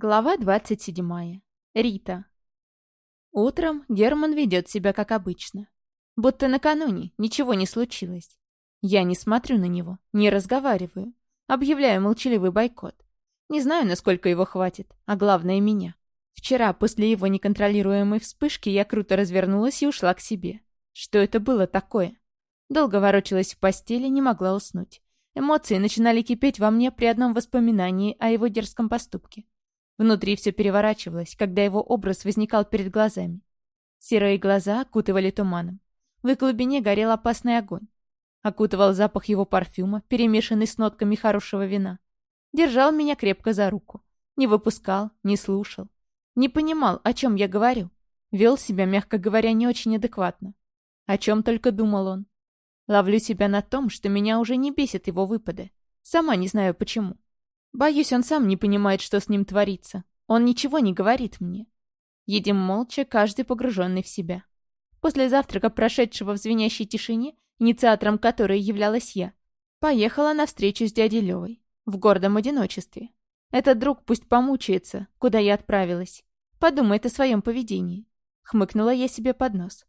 Глава 27. Рита. Утром Герман ведет себя как обычно. Будто накануне ничего не случилось. Я не смотрю на него, не разговариваю. Объявляю молчаливый бойкот. Не знаю, насколько его хватит, а главное меня. Вчера, после его неконтролируемой вспышки, я круто развернулась и ушла к себе. Что это было такое? Долго ворочалась в постели, не могла уснуть. Эмоции начинали кипеть во мне при одном воспоминании о его дерзком поступке. Внутри все переворачивалось, когда его образ возникал перед глазами. Серые глаза окутывали туманом. В их глубине горел опасный огонь. Окутывал запах его парфюма, перемешанный с нотками хорошего вина. Держал меня крепко за руку. Не выпускал, не слушал. Не понимал, о чем я говорю. Вел себя, мягко говоря, не очень адекватно. О чем только думал он. Ловлю себя на том, что меня уже не бесит его выпады. Сама не знаю почему. Боюсь, он сам не понимает, что с ним творится. Он ничего не говорит мне. Едем молча, каждый погруженный в себя. После завтрака, прошедшего в звенящей тишине, инициатором которой являлась я, поехала на встречу с дядей Левой. В гордом одиночестве. Этот друг пусть помучается, куда я отправилась. Подумает о своем поведении. Хмыкнула я себе под нос.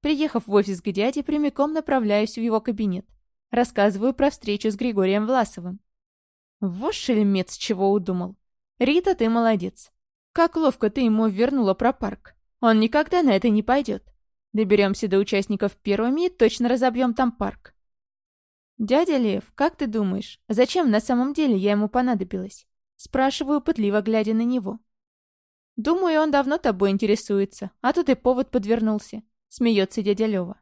Приехав в офис к дяде, прямиком направляюсь в его кабинет. Рассказываю про встречу с Григорием Власовым. Вот шельмец чего удумал. Рита, ты молодец. Как ловко ты ему вернула про парк. Он никогда на это не пойдет. Доберемся до участников первыми и точно разобьем там парк. Дядя Лев, как ты думаешь, зачем на самом деле я ему понадобилась? Спрашиваю, пытливо глядя на него. Думаю, он давно тобой интересуется, а тут и повод подвернулся. Смеется дядя Лева.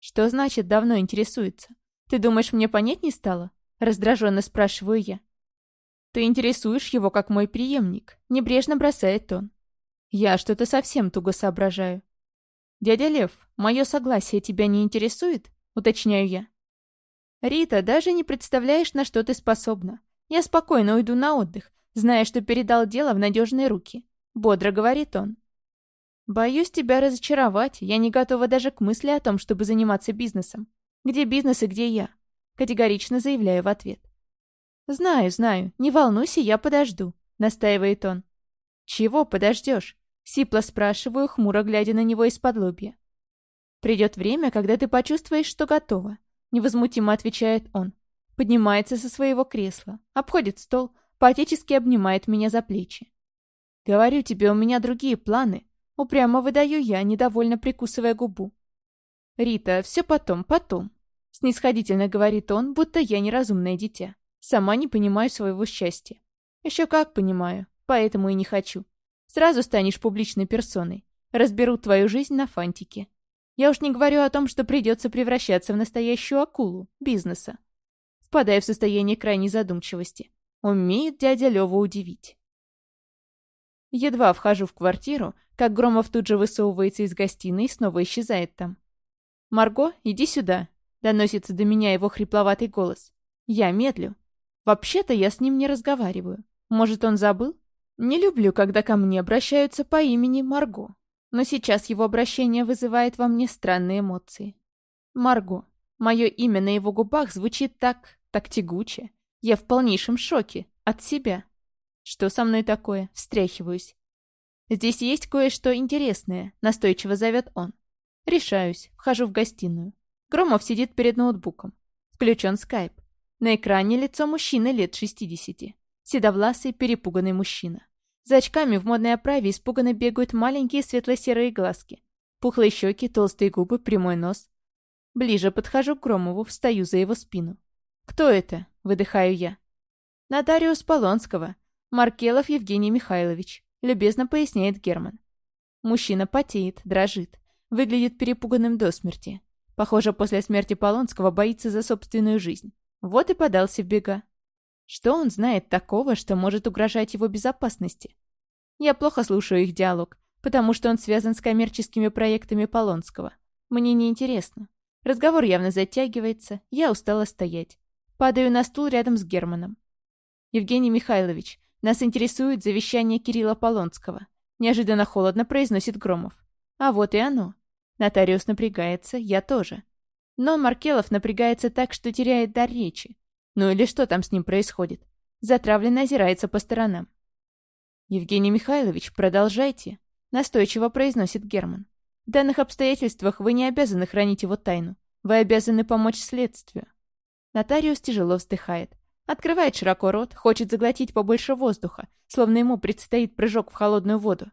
Что значит давно интересуется? Ты думаешь, мне понять не стало? Раздраженно спрашиваю я. «Ты интересуешь его, как мой преемник», — небрежно бросает он. «Я что-то совсем туго соображаю». «Дядя Лев, мое согласие тебя не интересует?» — уточняю я. «Рита, даже не представляешь, на что ты способна. Я спокойно уйду на отдых, зная, что передал дело в надежные руки», — бодро говорит он. «Боюсь тебя разочаровать, я не готова даже к мысли о том, чтобы заниматься бизнесом. Где бизнес и где я?» — категорично заявляю в ответ. «Знаю, знаю. Не волнуйся, я подожду», — настаивает он. «Чего подождешь?» — сипло спрашиваю, хмуро глядя на него из-под лобья. «Придет время, когда ты почувствуешь, что готова», — невозмутимо отвечает он. Поднимается со своего кресла, обходит стол, поотечески обнимает меня за плечи. «Говорю тебе, у меня другие планы», — упрямо выдаю я, недовольно прикусывая губу. «Рита, все потом, потом», — снисходительно говорит он, будто я неразумное дитя. Сама не понимаю своего счастья. Еще как понимаю, поэтому и не хочу. Сразу станешь публичной персоной. Разберут твою жизнь на фантике. Я уж не говорю о том, что придется превращаться в настоящую акулу бизнеса. Впадая в состояние крайней задумчивости. Умеет дядя Лёва удивить. Едва вхожу в квартиру, как Громов тут же высовывается из гостиной и снова исчезает там. «Марго, иди сюда», — доносится до меня его хрипловатый голос. Я медлю. Вообще-то я с ним не разговариваю. Может, он забыл? Не люблю, когда ко мне обращаются по имени Марго. Но сейчас его обращение вызывает во мне странные эмоции. Марго. Мое имя на его губах звучит так... так тягуче. Я в полнейшем шоке. От себя. Что со мной такое? Встряхиваюсь. Здесь есть кое-что интересное, настойчиво зовет он. Решаюсь, вхожу в гостиную. Громов сидит перед ноутбуком. Включен скайп. На экране лицо мужчины лет 60. Седовласый, перепуганный мужчина. За очками в модной оправе испуганно бегают маленькие светло-серые глазки. Пухлые щеки, толстые губы, прямой нос. Ближе подхожу к Громову, встаю за его спину. «Кто это?» — выдыхаю я. «Нотариус Полонского. Маркелов Евгений Михайлович», — любезно поясняет Герман. Мужчина потеет, дрожит, выглядит перепуганным до смерти. Похоже, после смерти Полонского боится за собственную жизнь. Вот и подался в бега. Что он знает такого, что может угрожать его безопасности? Я плохо слушаю их диалог, потому что он связан с коммерческими проектами Полонского. Мне не интересно. Разговор явно затягивается, я устала стоять. Падаю на стул рядом с Германом. «Евгений Михайлович, нас интересует завещание Кирилла Полонского», неожиданно холодно произносит Громов. А вот и оно. Нотариус напрягается, я тоже. Но Маркелов напрягается так, что теряет дар речи. Ну или что там с ним происходит? Затравленно озирается по сторонам. «Евгений Михайлович, продолжайте», — настойчиво произносит Герман. «В данных обстоятельствах вы не обязаны хранить его тайну. Вы обязаны помочь следствию». Нотариус тяжело вздыхает. Открывает широко рот, хочет заглотить побольше воздуха, словно ему предстоит прыжок в холодную воду.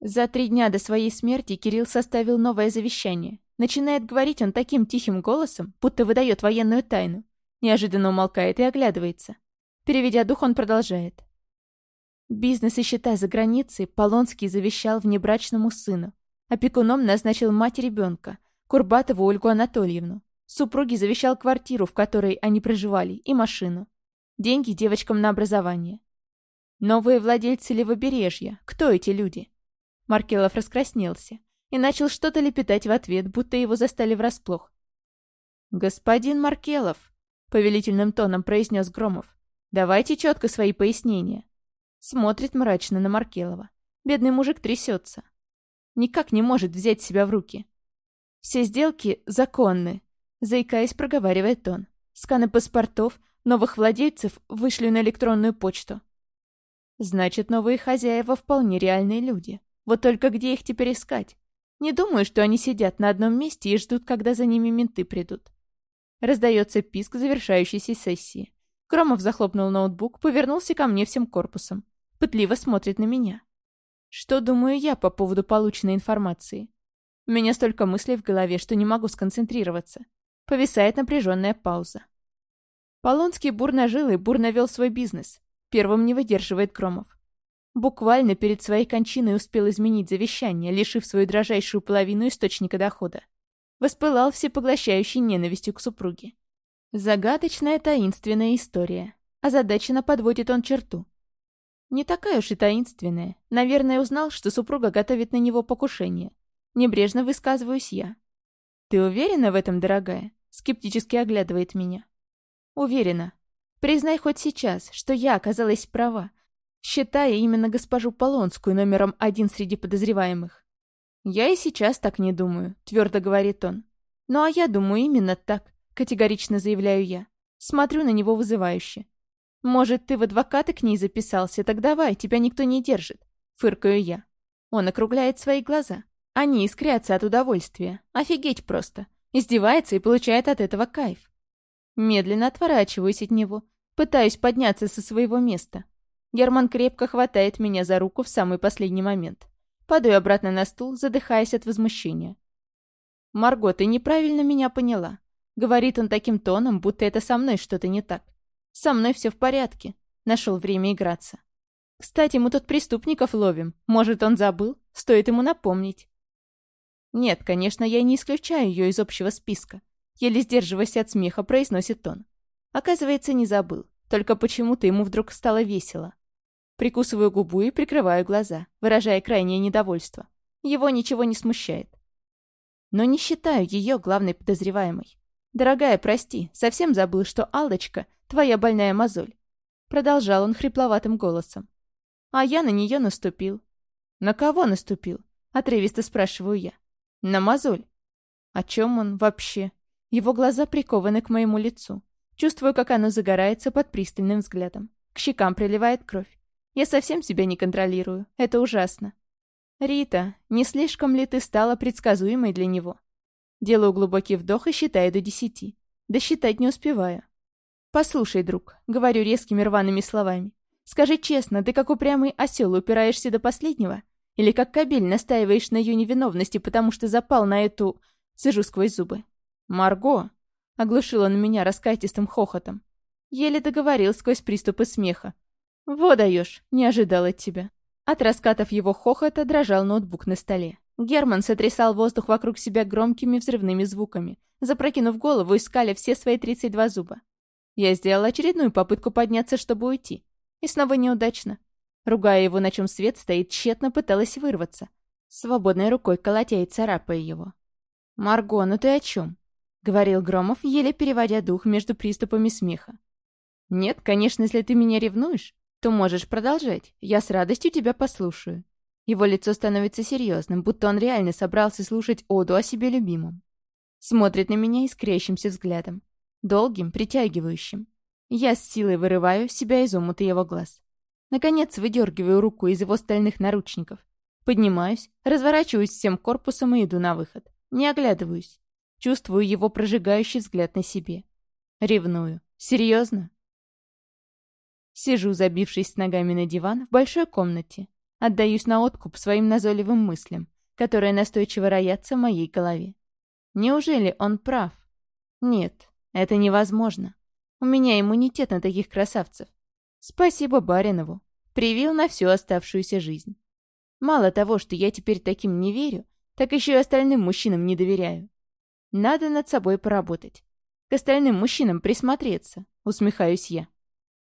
За три дня до своей смерти Кирилл составил новое завещание. Начинает говорить он таким тихим голосом, будто выдает военную тайну. Неожиданно умолкает и оглядывается. Переведя дух, он продолжает. Бизнес и счета за границей Полонский завещал внебрачному сыну. Опекуном назначил мать ребенка, Курбатову Ольгу Анатольевну. Супруги завещал квартиру, в которой они проживали, и машину. Деньги девочкам на образование. Новые владельцы левобережья. Кто эти люди? Маркелов раскраснелся и начал что-то лепетать в ответ, будто его застали врасплох. «Господин Маркелов», — повелительным тоном произнес Громов, — «давайте четко свои пояснения». Смотрит мрачно на Маркелова. Бедный мужик трясется. Никак не может взять себя в руки. «Все сделки законны», — заикаясь, проговаривает он. «Сканы паспортов, Новых владельцев вышли на электронную почту. Значит, новые хозяева вполне реальные люди. Вот только где их теперь искать? Не думаю, что они сидят на одном месте и ждут, когда за ними менты придут. Раздается писк завершающейся сессии. Кромов захлопнул ноутбук, повернулся ко мне всем корпусом. Пытливо смотрит на меня. Что думаю я по поводу полученной информации? У меня столько мыслей в голове, что не могу сконцентрироваться. Повисает напряженная пауза. Полонский бурно жил и бурно вел свой бизнес. Первым не выдерживает Кромов. Буквально перед своей кончиной успел изменить завещание, лишив свою дрожайшую половину источника дохода. Воспылал всепоглощающей ненавистью к супруге. Загадочная таинственная история. Озадаченно подводит он черту. Не такая уж и таинственная. Наверное, узнал, что супруга готовит на него покушение. Небрежно высказываюсь я. «Ты уверена в этом, дорогая?» Скептически оглядывает меня. Уверена. Признай хоть сейчас, что я оказалась права, считая именно госпожу Полонскую номером один среди подозреваемых. «Я и сейчас так не думаю», — твердо говорит он. «Ну а я думаю именно так», — категорично заявляю я. Смотрю на него вызывающе. «Может, ты в адвокаты к ней записался? Так давай, тебя никто не держит», — фыркаю я. Он округляет свои глаза. Они искрятся от удовольствия. Офигеть просто. Издевается и получает от этого кайф. Медленно отворачиваюсь от него, пытаюсь подняться со своего места. Герман крепко хватает меня за руку в самый последний момент. Падаю обратно на стул, задыхаясь от возмущения. «Марго, ты неправильно меня поняла», — говорит он таким тоном, будто это со мной что-то не так. «Со мной все в порядке», — нашел время играться. «Кстати, мы тут преступников ловим. Может, он забыл? Стоит ему напомнить». Нет, конечно, я не исключаю ее из общего списка. Еле сдерживаясь от смеха, произносит он. Оказывается, не забыл. Только почему-то ему вдруг стало весело. Прикусываю губу и прикрываю глаза, выражая крайнее недовольство. Его ничего не смущает. Но не считаю ее главной подозреваемой. «Дорогая, прости, совсем забыл, что Аллочка — твоя больная мозоль». Продолжал он хрипловатым голосом. А я на нее наступил. «На кого наступил?» — отрывисто спрашиваю я. «На мозоль». О чем он вообще? Его глаза прикованы к моему лицу. Чувствую, как оно загорается под пристальным взглядом. К щекам приливает кровь. Я совсем себя не контролирую. Это ужасно. «Рита, не слишком ли ты стала предсказуемой для него?» Делаю глубокий вдох и считаю до десяти. Досчитать не успеваю. «Послушай, друг», — говорю резкими рваными словами. «Скажи честно, ты как упрямый осел упираешься до последнего? Или как кабель настаиваешь на ее невиновности, потому что запал на эту...» Сижу сквозь зубы. «Марго!» — оглушила на меня раскатистым хохотом. Еле договорил сквозь приступы смеха. «Во даешь, не ожидал от тебя». От раскатов его хохота дрожал ноутбук на столе. Герман сотрясал воздух вокруг себя громкими взрывными звуками, запрокинув голову, искали все свои 32 зуба. Я сделала очередную попытку подняться, чтобы уйти. И снова неудачно. Ругая его, на чем свет стоит, тщетно пыталась вырваться. Свободной рукой колотя и царапая его. «Марго, ну ты о чем? — говорил Громов, еле переводя дух между приступами смеха. «Нет, конечно, если ты меня ревнуешь, то можешь продолжать. Я с радостью тебя послушаю». Его лицо становится серьезным, будто он реально собрался слушать оду о себе любимом. Смотрит на меня искрящимся взглядом. Долгим, притягивающим. Я с силой вырываю себя из омута его глаз. Наконец выдергиваю руку из его стальных наручников. Поднимаюсь, разворачиваюсь всем корпусом и иду на выход. Не оглядываюсь. Чувствую его прожигающий взгляд на себе. Ревную. Серьезно? Сижу, забившись с ногами на диван в большой комнате. Отдаюсь на откуп своим назойливым мыслям, которые настойчиво роятся в моей голове. Неужели он прав? Нет, это невозможно. У меня иммунитет на таких красавцев. Спасибо Баринову. Привил на всю оставшуюся жизнь. Мало того, что я теперь таким не верю, так еще и остальным мужчинам не доверяю. Надо над собой поработать. К остальным мужчинам присмотреться, усмехаюсь я.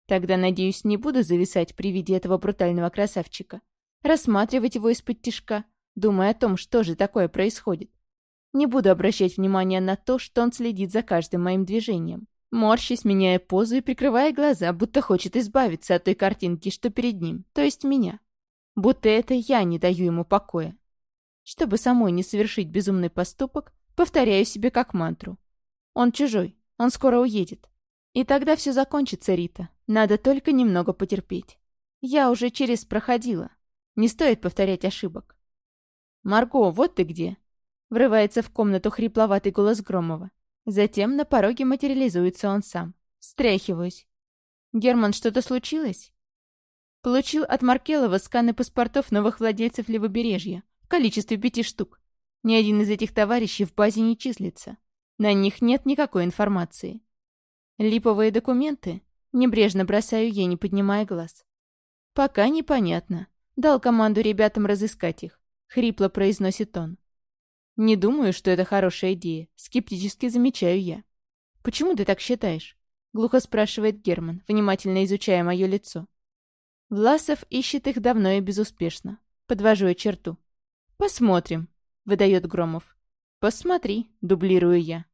Тогда, надеюсь, не буду зависать при виде этого брутального красавчика. Рассматривать его из-под тишка, думая о том, что же такое происходит. Не буду обращать внимания на то, что он следит за каждым моим движением. Морщись, меняя позу и прикрывая глаза, будто хочет избавиться от той картинки, что перед ним, то есть меня. Будто это я не даю ему покоя. Чтобы самой не совершить безумный поступок, повторяю себе как мантру. Он чужой. Он скоро уедет. И тогда все закончится, Рита. Надо только немного потерпеть. Я уже через проходила. Не стоит повторять ошибок. «Марго, вот ты где!» Врывается в комнату хрипловатый голос Громова. Затем на пороге материализуется он сам. Стряхиваюсь. «Герман, что-то случилось?» Получил от Маркелова сканы паспортов новых владельцев левобережья в количестве пяти штук. Ни один из этих товарищей в базе не числится. На них нет никакой информации. Липовые документы? Небрежно бросаю ей, не поднимая глаз. Пока непонятно. Дал команду ребятам разыскать их. Хрипло произносит он. Не думаю, что это хорошая идея. Скептически замечаю я. Почему ты так считаешь? Глухо спрашивает Герман, внимательно изучая мое лицо. Власов ищет их давно и безуспешно. Подвожу я черту. «Посмотрим», — выдает Громов. «Посмотри», — дублирую я.